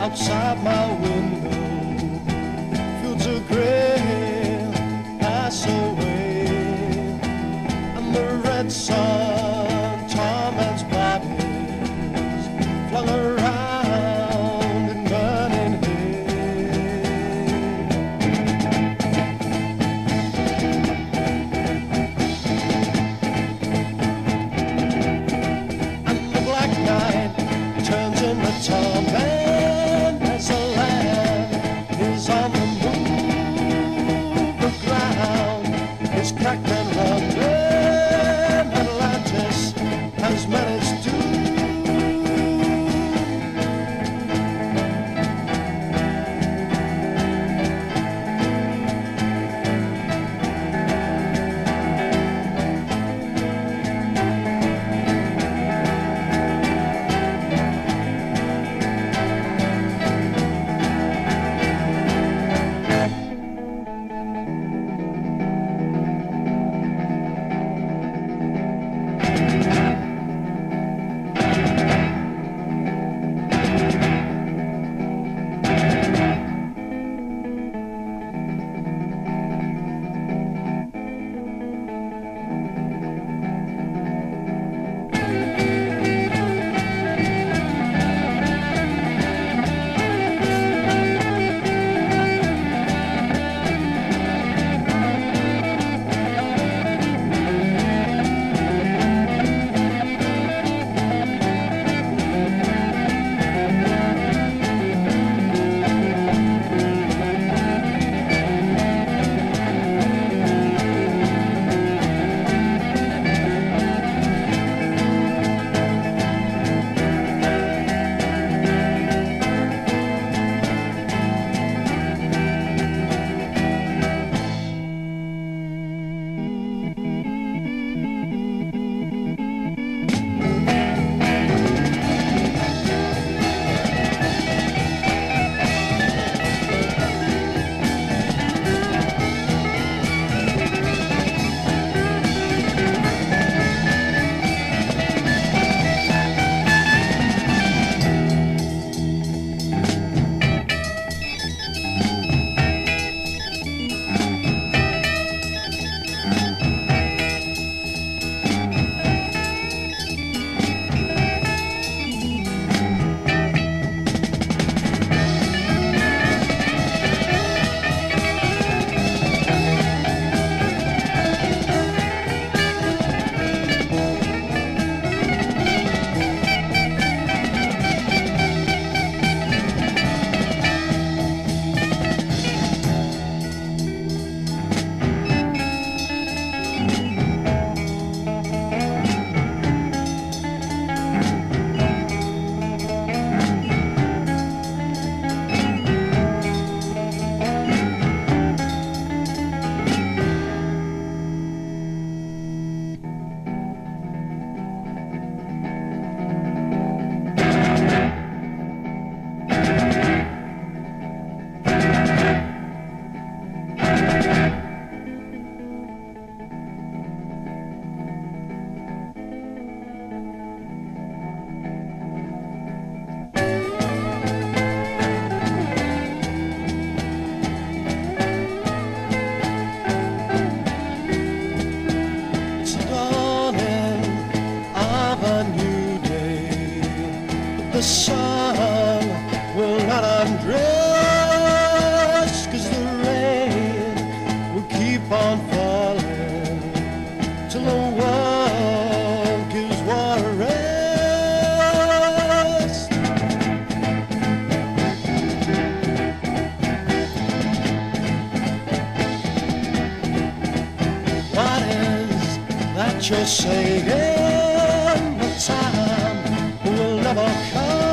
outside my window. that you're saying the time will never come.